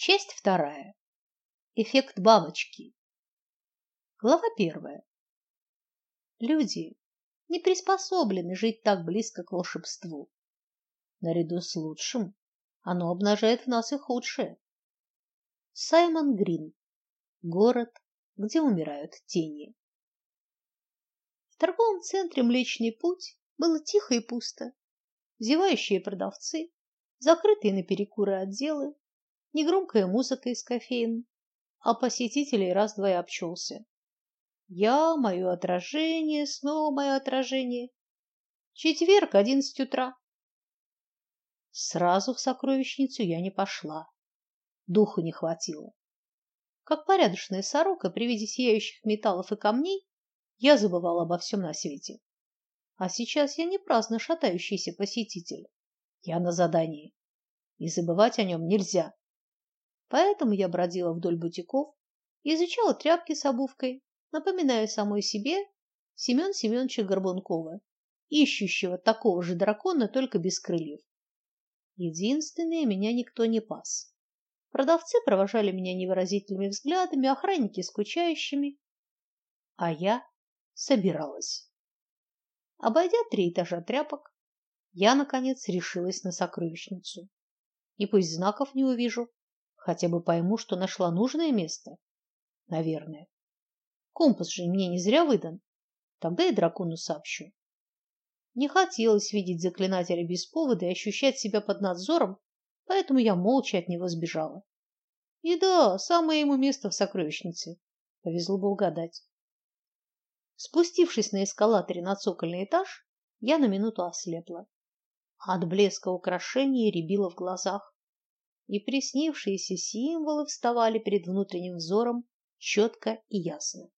Часть вторая. Эффект бабочки. Глава первая. Люди не приспособлены жить так близко к волшебству. Наряду с лучшим оно обнажает в нас и худшее. Саймон Грин. Город, где умирают тени. В торговом центре Млечный Путь было тихо и пусто. Зевающие продавцы, закрытые на перекуры отделы, негромкая музыка из кофеин, а посетителей раз-два и обчелся. Я, мое отражение, снова мое отражение. Четверг, одиннадцать утра. Сразу в сокровищницу я не пошла. Духу не хватило. Как порядочная сорока при виде сияющих металлов и камней, я забывала обо всем на свете. А сейчас я не праздно шатающийся посетитель. Я на задании. И забывать о нем нельзя. Поэтому я бродила вдоль бутиков, изучала тряпки с обувкой, напоминая самой себе Семен Семеновича Горбункова, ищущего такого же дракона, только без крыльев. Единственное, меня никто не пас. Продавцы провожали меня невыразительными взглядами, охранники скучающими, а я собиралась. Обойдя три этажа тряпок, я наконец решилась на сокровищницу. И пусть знаков не увижу, Хотя бы пойму, что нашла нужное место. Наверное. Компас же мне не зря выдан. Тогда и дракону сообщу. Не хотелось видеть заклинателя без повода и ощущать себя под надзором, поэтому я молча от него сбежала. И да, самое ему место в сокровищнице. Повезло бы угадать. Спустившись на эскалаторе на цокольный этаж, я на минуту ослепла. От блеска украшений рябило в глазах и приснившиеся символы вставали перед внутренним взором четко и ясно.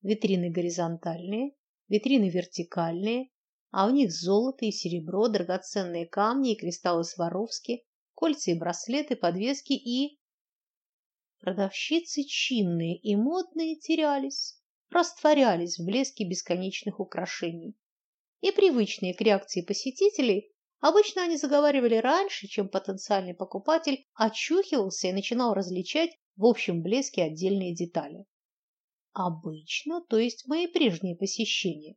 Витрины горизонтальные, витрины вертикальные, а в них золото и серебро, драгоценные камни и кристаллы Сваровски, кольца и браслеты, подвески и продавщицы чинные и модные терялись, растворялись в блеске бесконечных украшений. И привычные к реакции посетителей Обычно они заговаривали раньше, чем потенциальный покупатель очухивался и начинал различать в общем блеске отдельные детали. Обычно, то есть мои прежние посещения.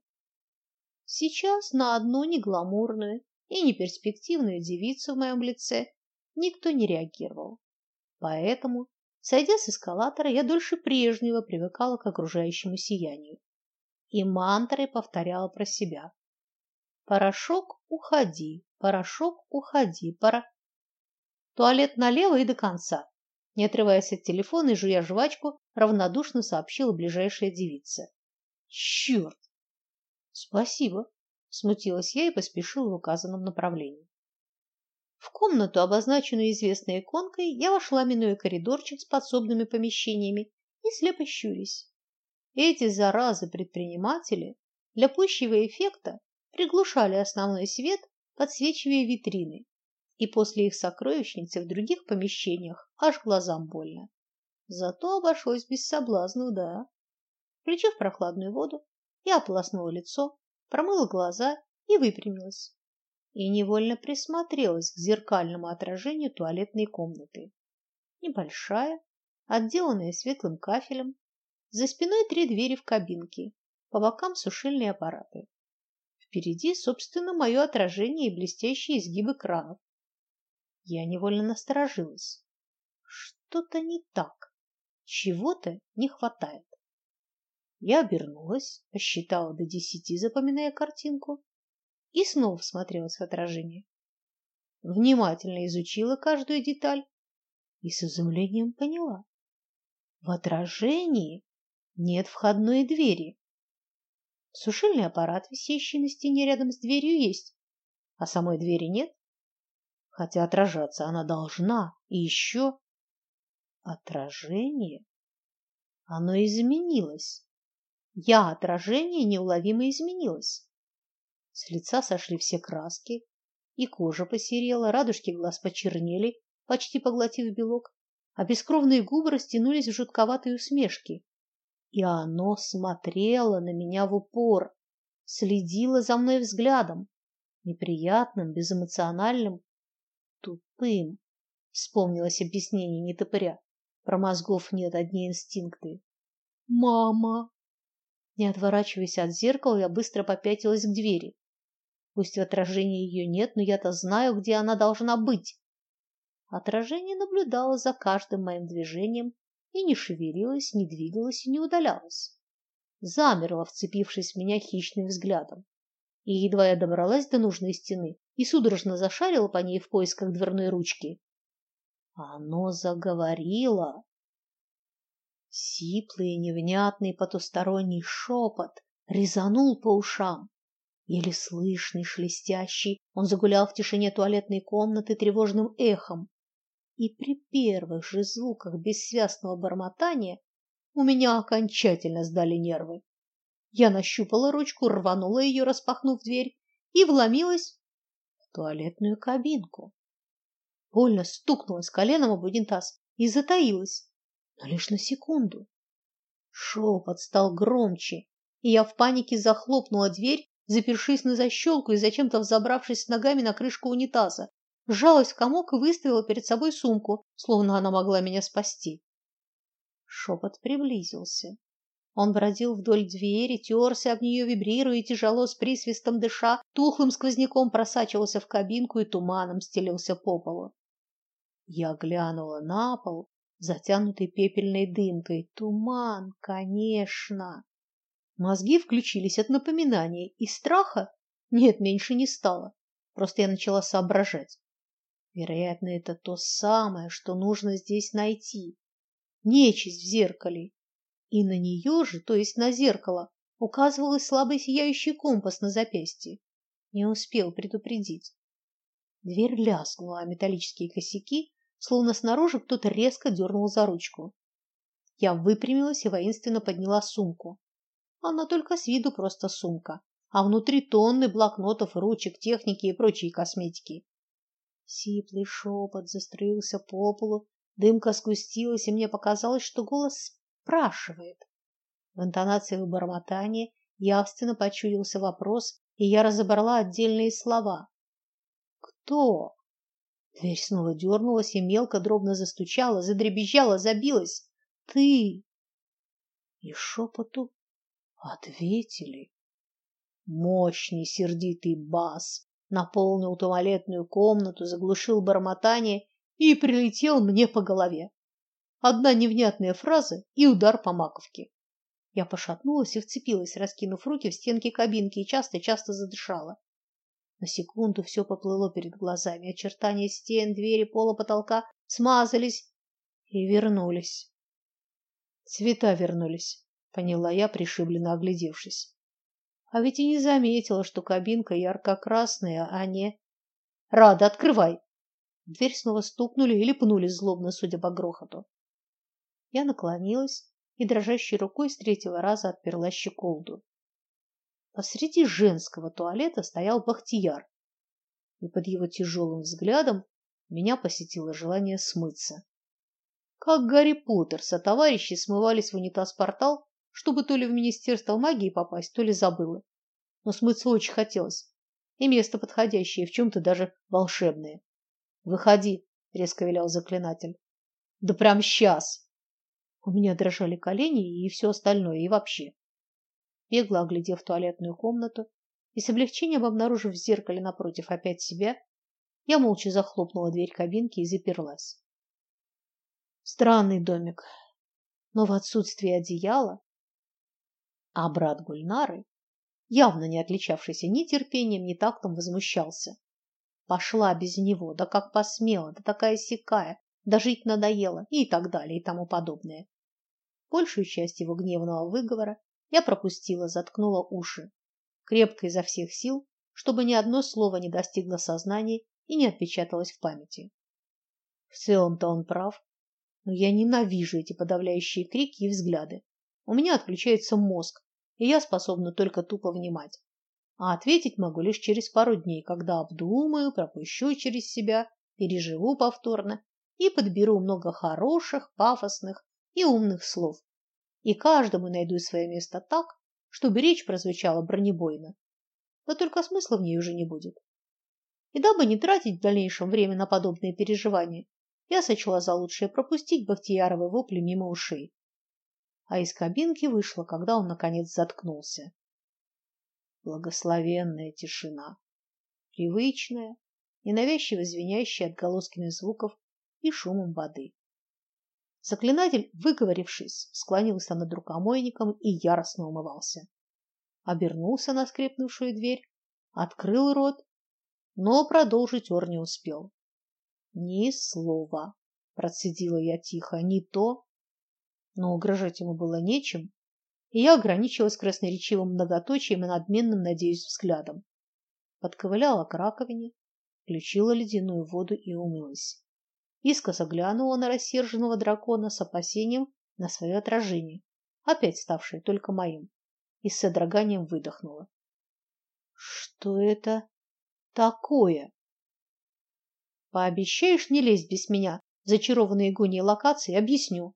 Сейчас на одну негламурную и неперспективную девицу в моем лице никто не реагировал. Поэтому, сойдя с эскалатора, я дольше прежнего привыкала к окружающему сиянию и мантрой повторяла про себя. Порошок, уходи, Порошок, уходи, пора. Туалет налево и до конца. Не отрываясь от телефона и жуя жвачку, равнодушно сообщила ближайшая девица. Черт! Спасибо, смутилась я и поспешила в указанном направлении. В комнату, обозначенную известной иконкой, я вошла, минуя коридорчик с подсобными помещениями, и слепо щурясь. Эти заразы предприниматели для пущего эффекта приглушали основной свет подсвечивая витрины, и после их сокровищницы в других помещениях аж глазам больно. Зато обошлось без соблазнов, да. Включив прохладную воду, я ополоснула лицо, промыла глаза и выпрямилась. И невольно присмотрелась к зеркальному отражению туалетной комнаты. Небольшая, отделанная светлым кафелем, за спиной три двери в кабинке, по бокам сушильные аппараты. Впереди, собственно, мое отражение и блестящие изгибы кранов. Я невольно насторожилась. Что-то не так. Чего-то не хватает. Я обернулась, посчитала до десяти, запоминая картинку, и снова всмотрелась в отражение. Внимательно изучила каждую деталь и с изумлением поняла. В отражении нет входной двери. Сушильный аппарат, висящий на стене рядом с дверью, есть, а самой двери нет. Хотя отражаться она должна. И еще отражение. Оно изменилось. Я отражение неуловимо изменилось. С лица сошли все краски, и кожа посерела, радужки глаз почернели, почти поглотив белок, а бескровные губы растянулись в жутковатой усмешке и оно смотрело на меня в упор, следило за мной взглядом, неприятным, безэмоциональным, тупым, Вспомнилось объяснение нетопыря. Про мозгов нет одни инстинкты. Мама. Не отворачиваясь от зеркала, я быстро попятилась к двери. Пусть в отражении ее нет, но я-то знаю, где она должна быть. Отражение наблюдало за каждым моим движением и не шевелилось, не двигалось и не удалялось. Замерло, вцепившись в меня хищным взглядом. И едва я добралась до нужной стены и судорожно зашарила по ней в поисках дверной ручки, оно заговорило. Сиплый и невнятный потусторонний шепот резанул по ушам. Еле слышный, шелестящий, он загулял в тишине туалетной комнаты тревожным эхом. И при первых же звуках бессвязного бормотания у меня окончательно сдали нервы. Я нащупала ручку, рванула ее, распахнув дверь, и вломилась в туалетную кабинку больно стукнулась коленом об унитаз и затаилась, но лишь на секунду. Шепот стал громче, и я в панике захлопнула дверь, запершись на защелку и зачем-то взобравшись ногами на крышку унитаза, сжалась в комок и выставила перед собой сумку, словно она могла меня спасти. Шепот приблизился. Он бродил вдоль двери, терся об нее, вибрируя, тяжело с присвистом дыша, тухлым сквозняком просачивался в кабинку и туманом стелился по полу. Я глянула на пол, затянутый пепельной дымкой. Туман, конечно. Мозги включились от напоминания, и страха нет, меньше не стало. Просто я начала соображать. Вероятно, это то самое, что нужно здесь найти. Нечисть в зеркале. И на нее же, то есть на зеркало, указывалось слабый сияющий компас на запястье. Не успел предупредить. Дверь лязгнула о металлические косяки, словно снаружи кто-то резко дернул за ручку. Я выпрямилась и воинственно подняла сумку. Она только с виду просто сумка, а внутри тонны блокнотов, ручек, техники и прочей косметики. Сиплый шепот застроился по полу, дымка сгустилась, и мне показалось, что голос спрашивает. В интонации бормотания явственно почудился вопрос, и я разобрала отдельные слова. Кто? Дверь снова дернулась и мелко дробно застучала, задребезжала, забилась. Ты! И шепоту ответили. Мощный сердитый бас наполнил туалетную комнату, заглушил бормотание и прилетел мне по голове. Одна невнятная фраза и удар по маковке. Я пошатнулась и вцепилась, раскинув руки в стенки кабинки и часто-часто задышала. На секунду все поплыло перед глазами, очертания стен, двери, пола, потолка смазались и вернулись. Цвета вернулись, поняла я, пришибленно оглядевшись. А ведь и не заметила, что кабинка ярко-красная, а не Рада, открывай. дверь снова стукнули или пнули злобно, судя по грохоту. Я наклонилась и дрожащей рукой с третьего раза отперла щеколду. Посреди женского туалета стоял Бахтияр, и под его тяжелым взглядом меня посетило желание смыться. Как Гарри Поттер со товарищи смывались в унитаз-портал, чтобы то ли в Министерство магии попасть, то ли забыла. Но смыться очень хотелось, и место подходящее, в чем-то даже волшебное. Выходи, резко велел заклинатель. Да прям сейчас. У меня дрожали колени и все остальное, и вообще бегло оглядев туалетную комнату и с облегчением обнаружив в зеркале напротив опять себя, я молча захлопнула дверь кабинки и заперлась. Странный домик, но в отсутствии одеяла, а брат Гульнары, явно не отличавшийся ни терпением, ни тактом, возмущался. Пошла без него, да как посмела, да такая сякая, да жить надоело и так далее и тому подобное. Большую часть его гневного выговора я пропустила, заткнула уши, крепко изо всех сил, чтобы ни одно слово не достигло сознания и не отпечаталось в памяти. В целом-то он прав, но я ненавижу эти подавляющие крики и взгляды. У меня отключается мозг, и я способна только тупо внимать. А ответить могу лишь через пару дней, когда обдумаю, пропущу через себя, переживу повторно и подберу много хороших, пафосных и умных слов, и каждому найду свое место так, чтобы речь прозвучала бронебойно. Но только смысла в ней уже не будет. И дабы не тратить в дальнейшем время на подобные переживания, я сочла за лучшее пропустить Бахтияровы вопли мимо ушей. А из кабинки вышла, когда он наконец заткнулся. Благословенная тишина, привычная, ненавязчиво звенящая отголосками звуков и шумом воды. Заклинатель, выговорившись, склонился над рукомойником и яростно умывался. Обернулся на скрипнувшую дверь, открыл рот, но продолжить ор не успел. Ни слова, процедила я тихо, не то, но угрожать ему было нечем, и я ограничилась красноречивым многоточием и надменным, надеюсь, взглядом. Подковыляла к раковине, включила ледяную воду и умылась искоса глянула на рассерженного дракона с опасением на свое отражение, опять ставшее только моим, и с содроганием выдохнула. Что это такое? Пообещаешь не лезть без меня, зачарованные гоней локации, объясню.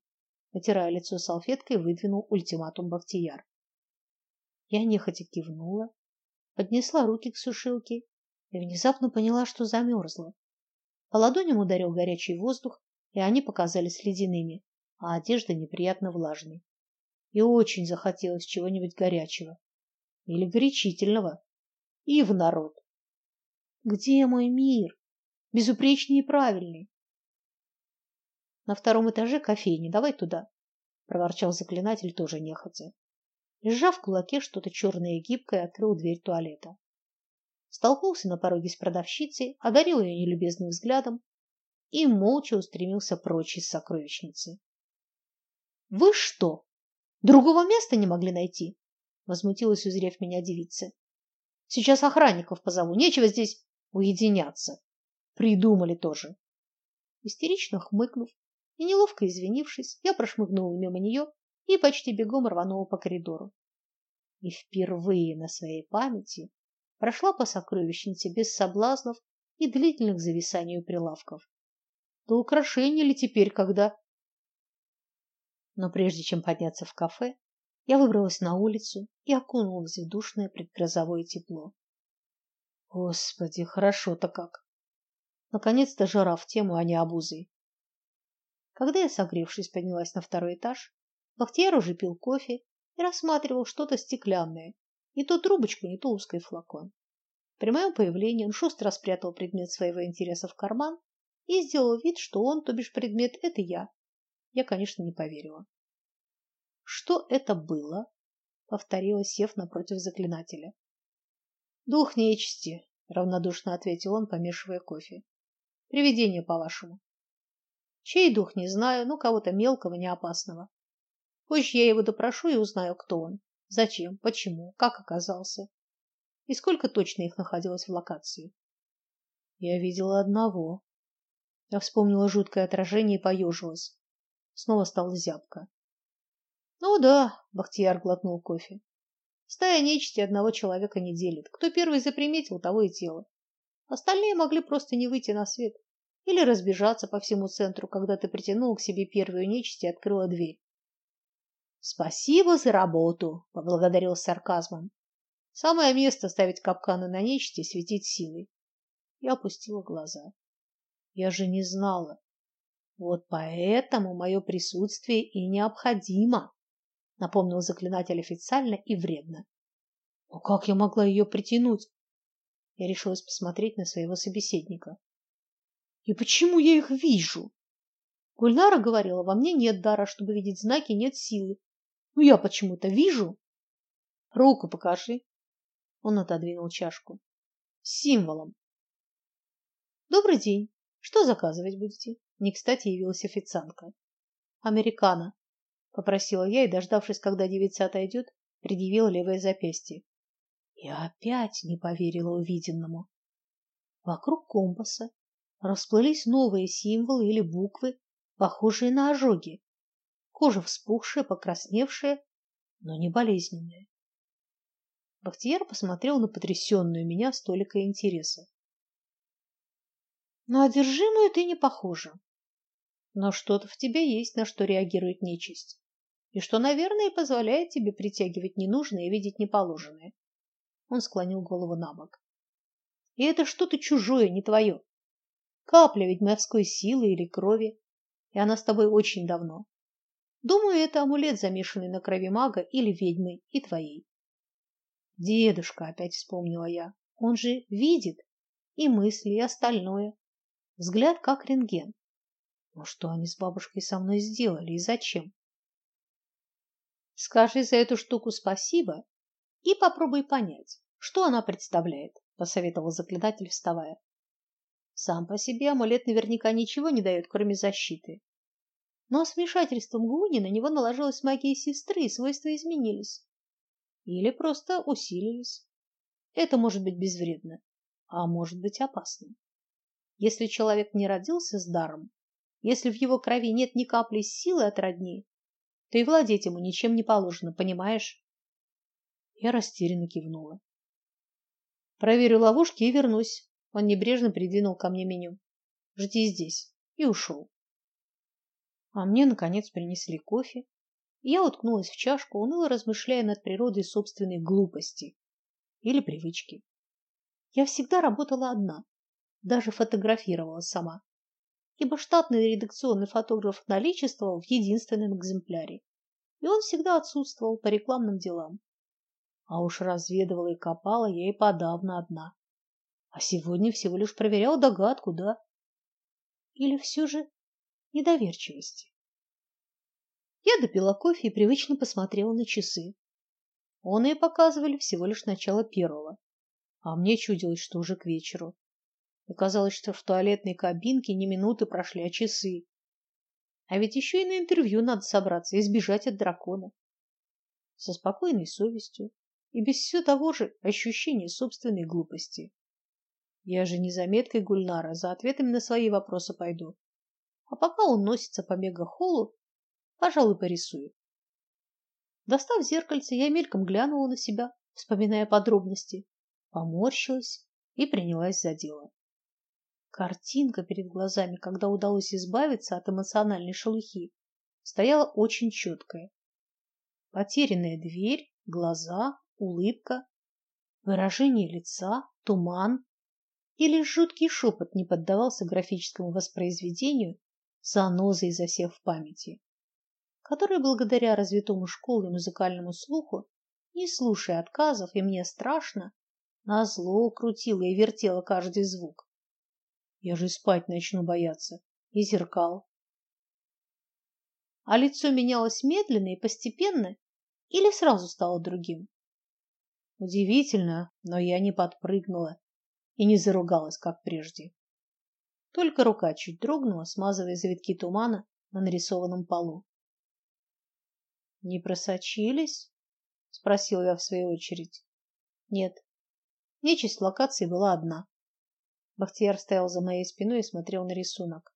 Натирая лицо салфеткой, выдвинул ультиматум Бахтияр. Я нехотя кивнула, поднесла руки к сушилке и внезапно поняла, что замерзла. По ладоням ударил горячий воздух, и они показались ледяными, а одежда неприятно влажной. И очень захотелось чего-нибудь горячего или горячительного. И в народ. Где мой мир? Безупречный и правильный. На втором этаже кофейни, давай туда, проворчал заклинатель тоже нехотя. Сжав в кулаке что-то черное и гибкое, открыл дверь туалета столкнулся на пороге с продавщицей, одарил ее нелюбезным взглядом и молча устремился прочь из сокровищницы. Вы что, другого места не могли найти? возмутилась, узрев меня девица. Сейчас охранников позову, нечего здесь уединяться. Придумали тоже. Истерично хмыкнув и неловко извинившись, я прошмыгнула мимо нее и почти бегом рванула по коридору. И впервые на своей памяти прошла по сокровищнице без соблазнов и длительных зависаний у прилавков. То украшение ли теперь, когда... Но прежде чем подняться в кафе, я выбралась на улицу и окунулась в душное предгрозовое тепло. Господи, хорошо-то как. Наконец-то жара в тему, а не обузой. Когда я, согревшись, поднялась на второй этаж, Бахтияр уже пил кофе и рассматривал что-то стеклянное, не то трубочку, не то узкий флакон. При моем появлении он шустро спрятал предмет своего интереса в карман и сделал вид, что он, то бишь предмет, это я. Я, конечно, не поверила. Что это было? повторила, сев напротив заклинателя. Дух нечисти, равнодушно ответил он, помешивая кофе. Привидение, по-вашему. Чей дух, не знаю, но кого-то мелкого, не опасного. Позже я его допрошу и узнаю, кто он. Зачем? Почему? Как оказался? И сколько точно их находилось в локации? Я видела одного. Я вспомнила жуткое отражение и поежилась. Снова стала зябко. Ну да, Бахтияр глотнул кофе. Стая нечисти одного человека не делит. Кто первый заприметил, того и тело. Остальные могли просто не выйти на свет или разбежаться по всему центру, когда ты притянул к себе первую нечисть и открыла дверь. Спасибо за работу, поблагодарил с сарказмом. Самое место ставить капканы на нечисти и светить силой. Я опустила глаза. Я же не знала. Вот поэтому мое присутствие и необходимо, напомнил заклинатель официально и вредно. Но как я могла ее притянуть? Я решилась посмотреть на своего собеседника. И почему я их вижу? Гульнара говорила, во мне нет дара, чтобы видеть знаки, нет силы. Ну я почему-то вижу. Руку покажи. Он отодвинул чашку. Символом. Добрый день. Что заказывать будете? Не кстати явилась официантка. Американо, попросила я и, дождавшись, когда девица отойдет, предъявила левое запястье. И опять не поверила увиденному. Вокруг компаса расплылись новые символы или буквы, похожие на ожоги кожа вспухшая, покрасневшая, но не болезненная. Бахтияр посмотрел на потрясенную меня с толикой интереса. На одержимую ты не похожа. Но что-то в тебе есть, на что реагирует нечисть, и что, наверное, позволяет тебе притягивать ненужное и видеть неположенное. Он склонил голову набок. И это что-то чужое, не твое. Капля ведьмовской силы или крови, и она с тобой очень давно. Думаю, это амулет, замешанный на крови мага или ведьмы и твоей. Дедушка, опять вспомнила я. Он же видит и мысли, и остальное. Взгляд как рентген. Но что они с бабушкой со мной сделали и зачем? Скажи за эту штуку спасибо и попробуй понять, что она представляет, посоветовал заклинатель, вставая. Сам по себе амулет наверняка ничего не дает, кроме защиты. Но с вмешательством Гуни на него наложилась магия сестры, и свойства изменились. Или просто усилились. Это может быть безвредно, а может быть опасно. Если человек не родился с даром, если в его крови нет ни капли силы от родни, то и владеть ему ничем не положено, понимаешь? Я растерянно кивнула. Проверю ловушки и вернусь. Он небрежно придвинул ко мне меню. Жди здесь. И ушел. А мне наконец принесли кофе. Я уткнулась в чашку, уныло размышляя над природой собственной глупости или привычки. Я всегда работала одна, даже фотографировала сама ибо штатный редакционный фотограф наличествовал в единственном экземпляре, и он всегда отсутствовал по рекламным делам. А уж разведывала и копала я и подавно одна. А сегодня всего лишь проверяла догадку, да? Или все же недоверчивости? Я допила кофе и привычно посмотрела на часы. Он и показывали всего лишь начало первого, а мне чудилось, что уже к вечеру. И казалось, что в туалетной кабинке не минуты прошли, а часы. А ведь еще и на интервью надо собраться и сбежать от дракона. Со спокойной совестью и без все того же ощущения собственной глупости. Я же не заметкой Гульнара за ответами на свои вопросы пойду. А пока он носится по мегахоллу, пожалуй, порисую. Достав зеркальце, я мельком глянула на себя, вспоминая подробности, поморщилась и принялась за дело. Картинка перед глазами, когда удалось избавиться от эмоциональной шелухи, стояла очень четкая. Потерянная дверь, глаза, улыбка, выражение лица, туман или жуткий шепот не поддавался графическому воспроизведению, занозой засев в памяти, который благодаря развитому школе и музыкальному слуху, не слушая отказов, и мне страшно, назло крутила и вертела каждый звук. Я же спать начну бояться. И зеркал. А лицо менялось медленно и постепенно или сразу стало другим? Удивительно, но я не подпрыгнула и не заругалась, как прежде. Только рука чуть дрогнула, смазывая завитки тумана на нарисованном полу. Не просочились? спросил я в свою очередь. Нет. Нечисть локации была одна. Бахтияр стоял за моей спиной и смотрел на рисунок.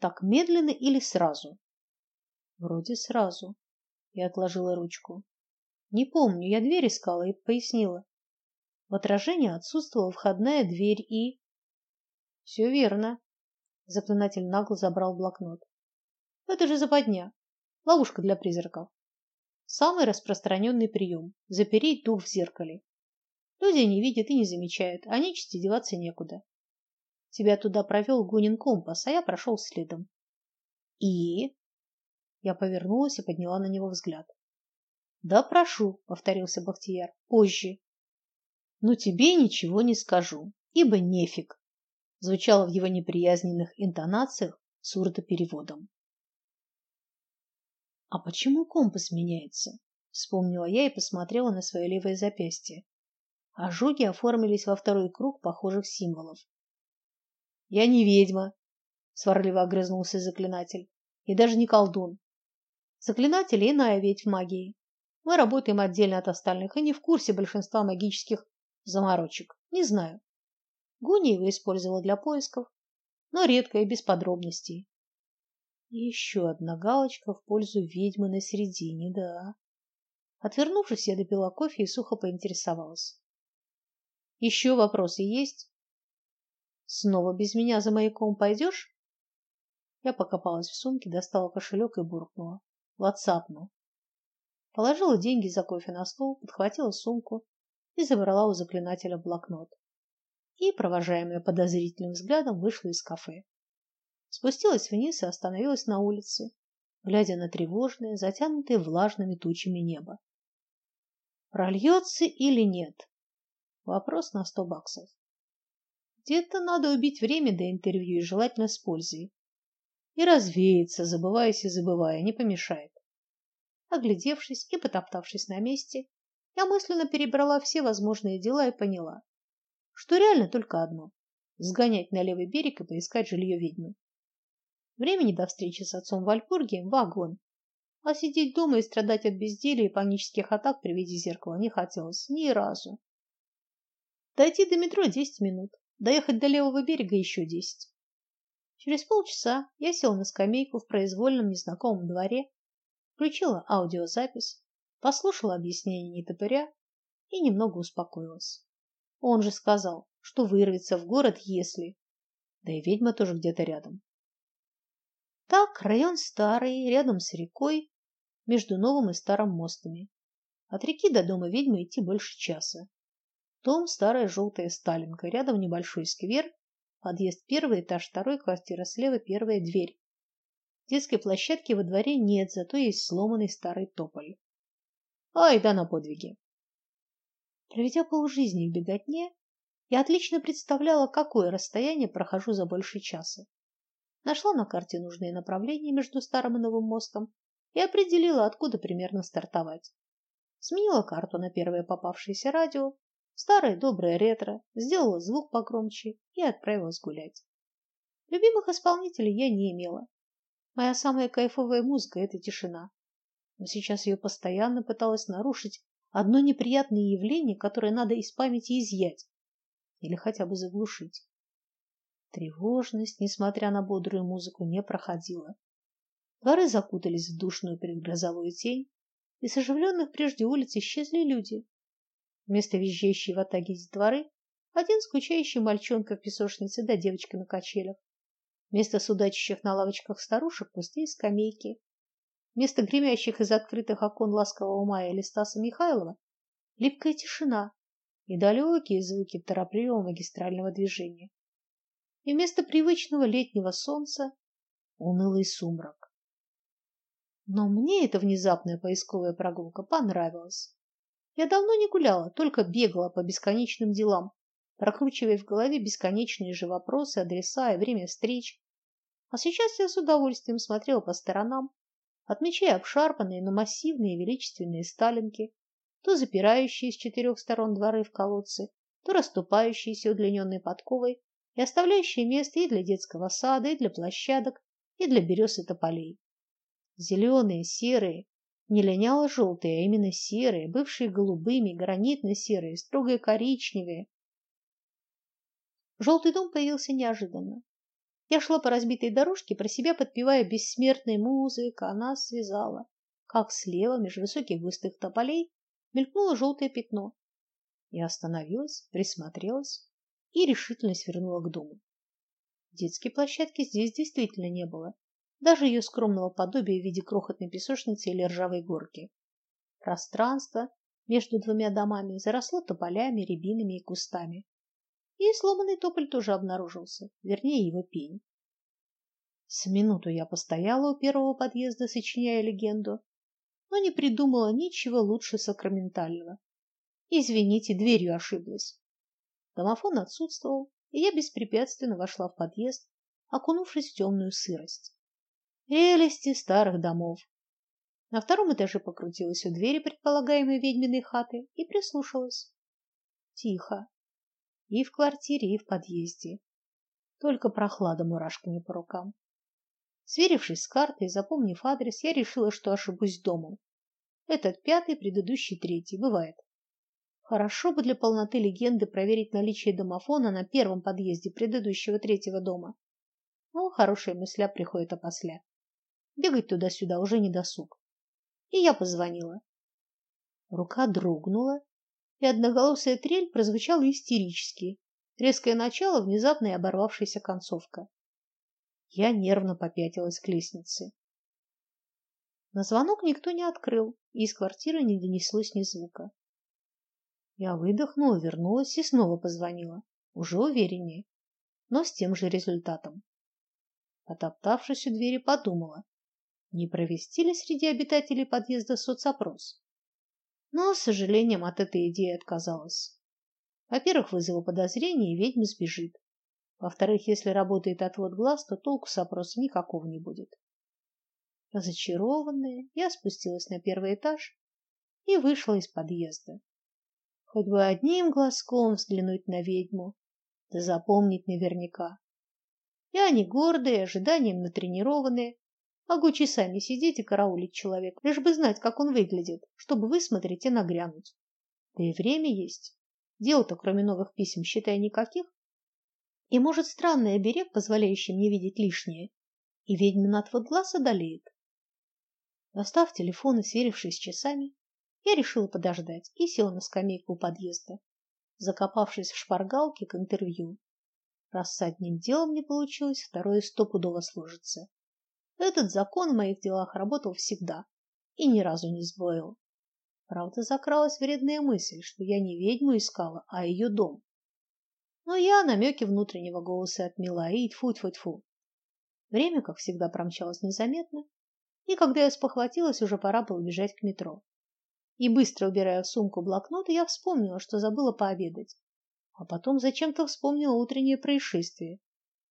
Так медленно или сразу? Вроде сразу. Я отложила ручку. Не помню, я дверь искала и пояснила. В отражении отсутствовала входная дверь и Все верно. Заклинатель нагло забрал блокнот. Это же западня. Ловушка для призраков. Самый распространенный прием – запереть дух в зеркале. Люди не видят и не замечают, а нечисти деваться некуда. Тебя туда провел Гунин компас, а я прошел следом. И я повернулась и подняла на него взгляд. Да прошу, повторился Бахтияр. Позже. Но тебе ничего не скажу, ибо нефиг, звучало в его неприязненных интонациях с урдопереводом. А почему компас меняется? вспомнила я и посмотрела на свое левое запястье. Ожоги оформились во второй круг похожих символов. Я не ведьма, сварливо огрызнулся заклинатель, и даже не колдун. Заклинатель иная ведь в магии. Мы работаем отдельно от остальных и не в курсе большинства магических заморочек. Не знаю. Гуниева использовала для поисков, но редко и без подробностей. И еще одна галочка в пользу ведьмы на середине, да. Отвернувшись, я допила кофе и сухо поинтересовалась. Еще вопросы есть? Снова без меня за маяком пойдешь? Я покопалась в сумке, достала кошелек и буркнула: "Ватсапну". Положила деньги за кофе на стол, подхватила сумку и забрала у заклинателя блокнот. и, провожаемая подозрительным взглядом, вышла из кафе. Спустилась вниз и остановилась на улице, глядя на тревожное, затянутое влажными тучами небо. Прольется или нет? Вопрос на сто баксов. Где-то надо убить время до интервью и желательно с пользой. И развеяться, забываясь и забывая, не помешает. Оглядевшись и потоптавшись на месте, я мысленно перебрала все возможные дела и поняла, что реально только одно сгонять на левый берег и поискать жилье ведьмы. Времени до встречи с отцом в Вальпурге вагон. А сидеть дома и страдать от безделия и панических атак при виде зеркала не хотелось ни разу. Дойти до метро десять минут, доехать до левого берега еще десять. Через полчаса я села на скамейку в произвольном незнакомом дворе, включила аудиозапись, послушала объяснение нетопыря и немного успокоилась. Он же сказал, что вырвется в город, если... Да и ведьма тоже где-то рядом. Так, район старый, рядом с рекой, между новым и старым мостами. От реки до дома ведьмы идти больше часа. Дом старая желтая Сталинка, рядом небольшой сквер, подъезд первый, этаж второй, квартира слева, первая дверь. Детской площадки во дворе нет, зато есть сломанный старый тополь. Ай да на подвиги. Проведя полжизни в беготне, я отлично представляла, какое расстояние прохожу за больше часа. Нашла на карте нужные направления между старым и новым мостом и определила, откуда примерно стартовать. Сменила карту на первое попавшееся радио, старое доброе ретро, сделала звук погромче и отправилась гулять. Любимых исполнителей я не имела. Моя самая кайфовая музыка это тишина. Но сейчас ее постоянно пыталась нарушить одно неприятное явление, которое надо из памяти изъять или хотя бы заглушить. Тревожность, несмотря на бодрую музыку, не проходила. Дворы закутались в душную предгрозовую тень, и с оживленных прежде улиц исчезли люди. Вместо визжащей в атаге дворы один скучающий мальчонка в песочнице да девочка на качелях. Вместо судачащих на лавочках старушек пустые скамейки. Вместо гремящих из открытых окон ласкового мая или Стаса Михайлова липкая тишина и далекие звуки торопливого магистрального движения и вместо привычного летнего солнца унылый сумрак. Но мне эта внезапная поисковая прогулка понравилась. Я давно не гуляла, только бегала по бесконечным делам, прокручивая в голове бесконечные же вопросы, адреса и время встреч. А сейчас я с удовольствием смотрела по сторонам, отмечая обшарпанные, но массивные величественные сталинки, то запирающие с четырех сторон дворы в колодцы, то расступающиеся удлиненной подковой и оставляющие место и для детского сада, и для площадок, и для берез и тополей. Зеленые, серые, не линяло желтые, а именно серые, бывшие голубыми, гранитно-серые, строго коричневые. Желтый дом появился неожиданно. Я шла по разбитой дорожке, про себя подпевая бессмертной музыка, она связала, как слева меж высоких густых тополей мелькнуло желтое пятно. Я остановилась, присмотрелась и решительно свернула к дому. Детской площадки здесь действительно не было, даже ее скромного подобия в виде крохотной песочницы или ржавой горки. Пространство между двумя домами заросло тополями, рябинами и кустами. И сломанный тополь тоже обнаружился, вернее его пень. С минуту я постояла у первого подъезда, сочиняя легенду, но не придумала ничего лучше сакраментального. Извините, дверью ошиблась. Домофон отсутствовал, и я беспрепятственно вошла в подъезд, окунувшись в темную сырость. Прелести старых домов. На втором этаже покрутилась у двери предполагаемой ведьминой хаты и прислушалась. Тихо. И в квартире, и в подъезде. Только прохлада мурашками по рукам. Сверившись с картой и запомнив адрес, я решила, что ошибусь домом. Этот пятый, предыдущий третий. Бывает. Хорошо бы для полноты легенды проверить наличие домофона на первом подъезде предыдущего третьего дома. Но хорошая мысля приходит опосля. Бегать туда-сюда уже не досуг. И я позвонила. Рука дрогнула, и одноголосая трель прозвучала истерически. Резкое начало, внезапная оборвавшаяся концовка. Я нервно попятилась к лестнице. На звонок никто не открыл, и из квартиры не донеслось ни звука. Я выдохнула, вернулась и снова позвонила. уже увереннее, но с тем же результатом. Потоптавшись у двери, подумала, не провести ли среди обитателей подъезда соцопрос. Но, с сожалением, от этой идеи отказалась. Во-первых, вызову подозрения, и ведьма сбежит. Во-вторых, если работает отвод глаз, то толку с опроса никакого не будет. Разочарованная, я спустилась на первый этаж и вышла из подъезда. Хоть бы одним глазком взглянуть на ведьму, да запомнить наверняка. Я не гордая, ожиданием натренированная, могу часами сидеть и караулить человека, лишь бы знать, как он выглядит, чтобы высмотреть и нагрянуть. Да и время есть. Дел-то, кроме новых писем, считай, никаких. И, может, странный оберег, позволяющий мне видеть лишнее, и ведьмин отвод глаз одолеет. Достав телефон и сверившись с часами, я решила подождать и села на скамейку у подъезда, закопавшись в шпаргалке к интервью. Раз с одним делом не получилось, второе стопудово сложится. Этот закон в моих делах работал всегда и ни разу не сбоил. Правда, закралась вредная мысль, что я не ведьму искала, а ее дом. Но я намеки внутреннего голоса отмела и тьфу-тьфу-тьфу. Время, как всегда, промчалось незаметно, и когда я спохватилась, уже пора было бежать к метро. И быстро убирая в сумку блокнот, я вспомнила, что забыла пообедать. А потом зачем-то вспомнила утреннее происшествие,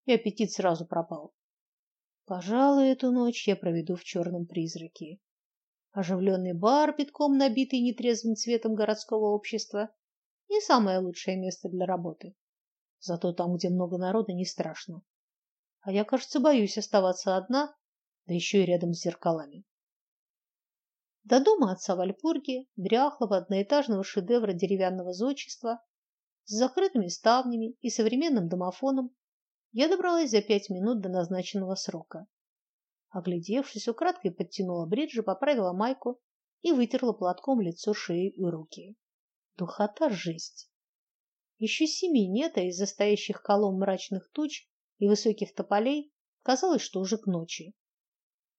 и аппетит сразу пропал. Пожалуй, эту ночь я проведу в черном призраке. Оживленный бар, битком набитый нетрезвым цветом городского общества, не самое лучшее место для работы. Зато там, где много народа, не страшно. А я, кажется, боюсь оставаться одна, да еще и рядом с зеркалами. До дома отца в Альпурге, дряхлого одноэтажного шедевра деревянного зодчества, с закрытыми ставнями и современным домофоном, я добралась за пять минут до назначенного срока. Оглядевшись, украдкой подтянула бриджи, поправила майку и вытерла платком лицо, шею и руки. Духота жесть. Еще семи нет, а из-за колонн мрачных туч и высоких тополей казалось, что уже к ночи.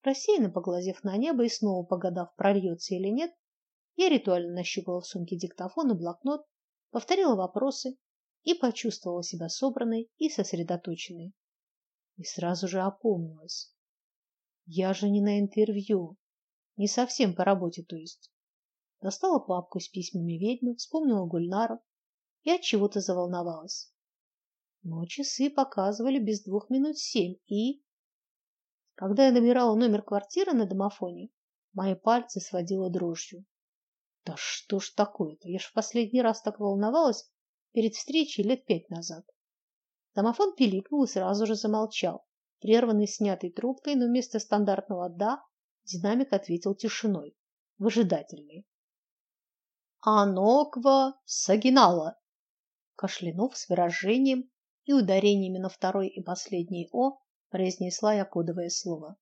Рассеянно поглазев на небо и снова погадав, прольется или нет, я ритуально нащупала в сумке диктофон и блокнот, повторила вопросы и почувствовала себя собранной и сосредоточенной. И сразу же опомнилась. Я же не на интервью, не совсем по работе, то есть. Достала папку с письмами ведьмы, вспомнила Гульнару и от чего-то заволновалась. Но часы показывали без двух минут семь, и когда я набирала номер квартиры на домофоне, мои пальцы сводило дрожью. Да что ж такое-то? Я ж в последний раз так волновалась, перед встречей лет пять назад. Домофон пиликнул и сразу же замолчал, прерванный снятой трубкой, но вместо стандартного «да» динамик ответил тишиной, выжидательный. «Аноква Сагинала!» Кашлянув с выражением и ударениями на второй и последний «о» произнесла я кодовое слово.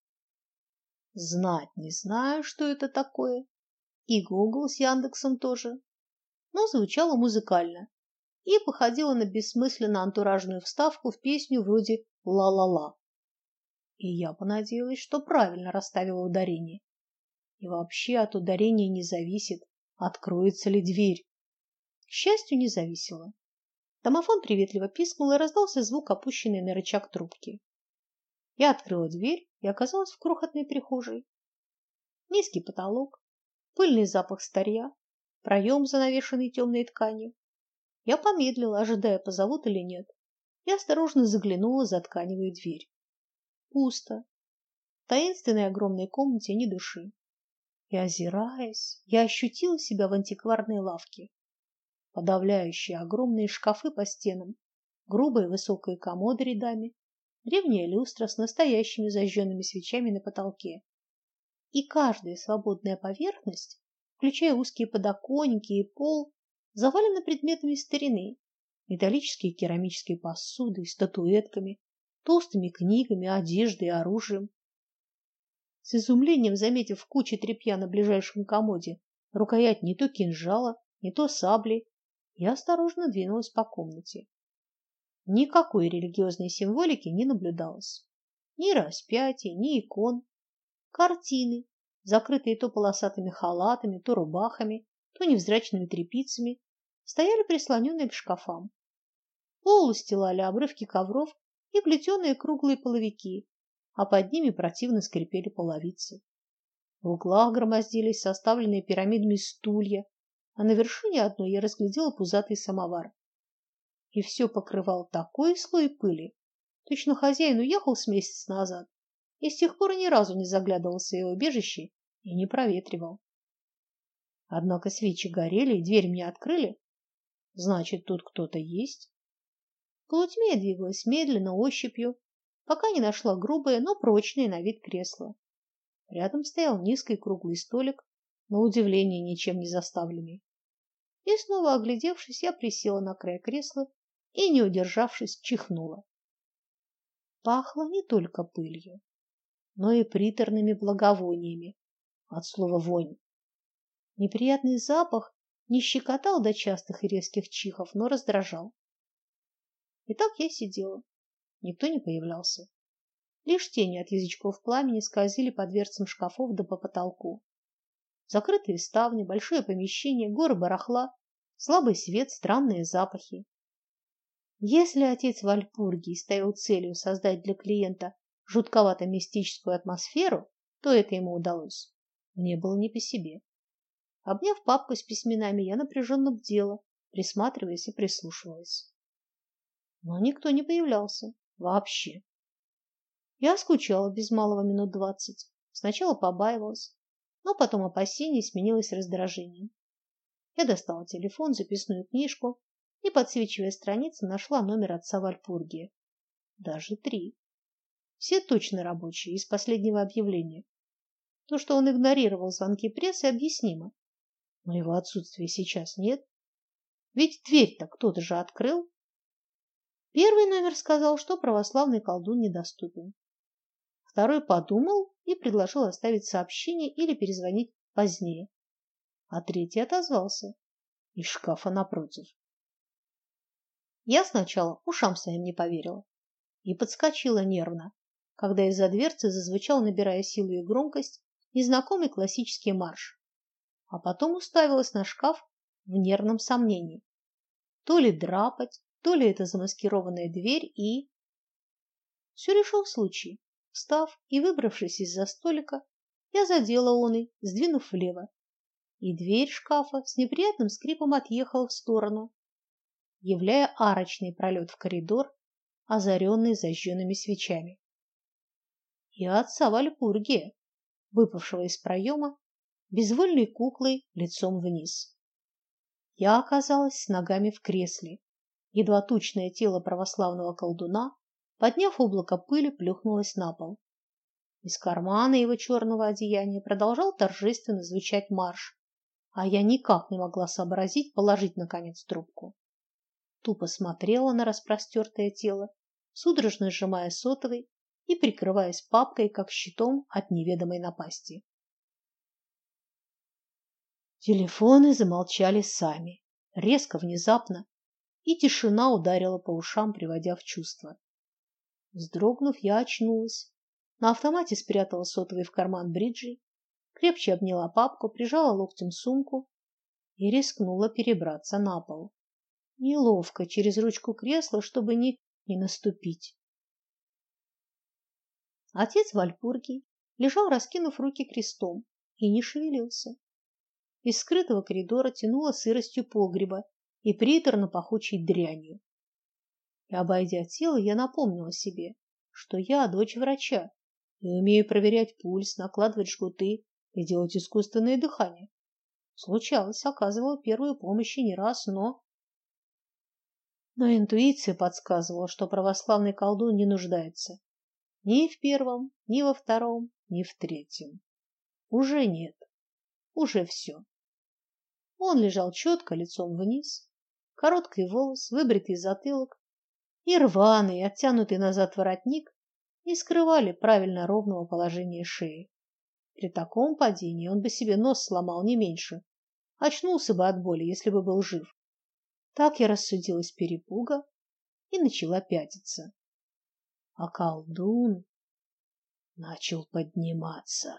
Знать не знаю, что это такое, и Google с Яндексом тоже, но звучало музыкально, и походила на бессмысленно антуражную вставку в песню вроде «Ла-ла-ла». И я понадеялась, что правильно расставила ударение. И вообще от ударения не зависит, откроется ли дверь. К счастью, не зависело. Домофон приветливо пискнул, и раздался звук, опущенный на рычаг трубки. Я открыла дверь и оказалась в крохотной прихожей. Низкий потолок, пыльный запах старья, проем, занавешенный темной тканью, я помедлила, ожидая, позовут или нет, и осторожно заглянула за тканевую дверь. Пусто. В таинственной огромной комнате ни души. И озираясь, я ощутила себя в антикварной лавке. Подавляющие огромные шкафы по стенам, грубые высокие комоды рядами, древняя люстра с настоящими зажженными свечами на потолке. И каждая свободная поверхность, включая узкие подоконники и пол, завалена предметами старины, металлические и керамические посудой, статуэтками, толстыми книгами, одеждой и оружием. С изумлением заметив в куче тряпья на ближайшем комоде рукоять не то кинжала, не то сабли, я осторожно двинулась по комнате. Никакой религиозной символики не наблюдалось. Ни распятий, ни икон. Картины, закрытые то полосатыми халатами, то рубахами, то невзрачными тряпицами, стояли прислоненные к шкафам. Пол устилали обрывки ковров и плетеные круглые половики, а под ними противно скрипели половицы. В углах громоздились составленные пирамидами стулья, а на вершине одной я разглядела пузатый самовар. И все покрывал такой слой пыли, точно хозяин уехал с месяц назад и с тех пор ни разу не заглядывал в свое убежище и не проветривал. Однако свечи горели, и дверь мне открыли. Значит, тут кто-то есть. В полутьме я двигалась медленно, ощупью, пока не нашла грубое, но прочное на вид кресло. Рядом стоял низкий круглый столик, на удивление ничем не заставленный. И снова оглядевшись, я присела на край кресла и, не удержавшись, чихнула. Пахло не только пылью, но и приторными благовониями, от слова вонь. Неприятный запах не щекотал до частых и резких чихов, но раздражал. И так я сидела. Никто не появлялся. Лишь тени от язычков пламени скользили по дверцам шкафов да по потолку. Закрытые ставни, большое помещение, горы барахла, слабый свет, странные запахи. Если отец Вальпургий ставил целью создать для клиента жутковато-мистическую атмосферу, то это ему удалось. Мне было не по себе. Обняв папку с письменами, я напряженно бдела, присматриваясь и прислушиваясь. Но никто не появлялся. Вообще. Я скучала без малого минут двадцать. Сначала побаивалась, но потом опасение сменилось раздражением. Я достала телефон, записную книжку и, подсвечивая страницы, нашла номер отца Вальпургия. Даже три. Все точно рабочие, из последнего объявления. То, что он игнорировал звонки прессы, объяснимо но его отсутствия сейчас нет. Ведь дверь-то кто-то же открыл. Первый номер сказал, что православный колдун недоступен. Второй подумал и предложил оставить сообщение или перезвонить позднее. А третий отозвался из шкафа напротив. Я сначала ушам своим не поверила и подскочила нервно, когда из-за дверцы зазвучал, набирая силу и громкость, незнакомый классический марш а потом уставилась на шкаф в нервном сомнении. То ли драпать, то ли это замаскированная дверь и все решил случай. Встав и выбравшись из-за столика, я задела он и, сдвинув влево, и дверь шкафа с неприятным скрипом отъехала в сторону, являя арочный пролет в коридор, озаренный зажженными свечами. И отца Вальпургия, выпавшего из проема безвольной куклой лицом вниз. Я оказалась с ногами в кресле. Едва тучное тело православного колдуна, подняв облако пыли, плюхнулось на пол. Из кармана его черного одеяния продолжал торжественно звучать марш, а я никак не могла сообразить положить наконец трубку. Тупо смотрела на распростертое тело, судорожно сжимая сотовый и прикрываясь папкой как щитом от неведомой напасти. Телефоны замолчали сами, резко, внезапно, и тишина ударила по ушам, приводя в чувство. Вздрогнув, я очнулась. На автомате спрятала сотовый в карман бриджи, крепче обняла папку, прижала локтем сумку и рискнула перебраться на пол. Неловко через ручку кресла, чтобы не не наступить. Отец Вальпургий лежал, раскинув руки крестом, и не шевелился. Из скрытого коридора тянуло сыростью погреба и приторно-пахучей дрянью. И обойдя тело, я напомнила себе, что я дочь врача и умею проверять пульс, накладывать жгуты и делать искусственное дыхание. Случалось, оказывала первую помощь не раз, но но интуиция подсказывала, что православный колдун не нуждается ни в первом, ни во втором, ни в третьем. Уже нет. Уже все. Он лежал четко, лицом вниз, короткий волос, выбритый затылок и рваный, оттянутый назад воротник не скрывали правильно ровного положения шеи. При таком падении он бы себе нос сломал не меньше. Очнулся бы от боли, если бы был жив. Так я рассудила с перепуга и начала пятиться. А колдун начал подниматься.